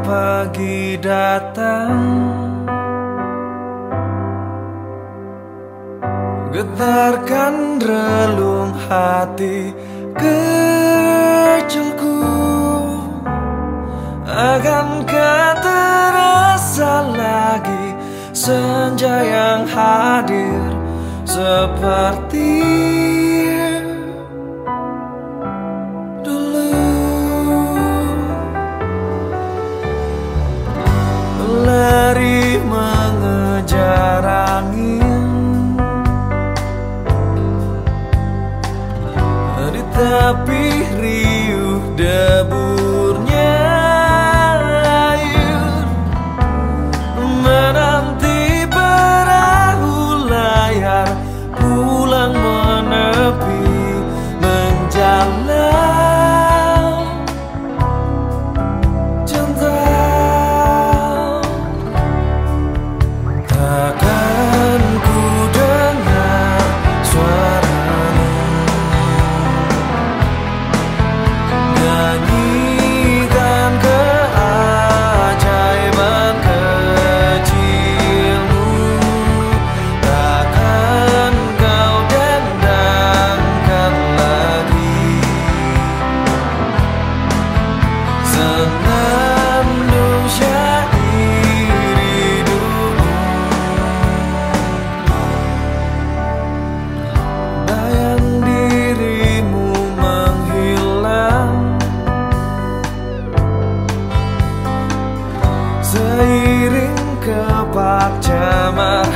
pagi datang. Getarkan relung hati kecilku Akankah terasa lagi senja yang hadir seperti Tapi riuh deburnya layu Menanti perahu layar Pulang menepi menjalan Cinta. Takkan miring kepak camar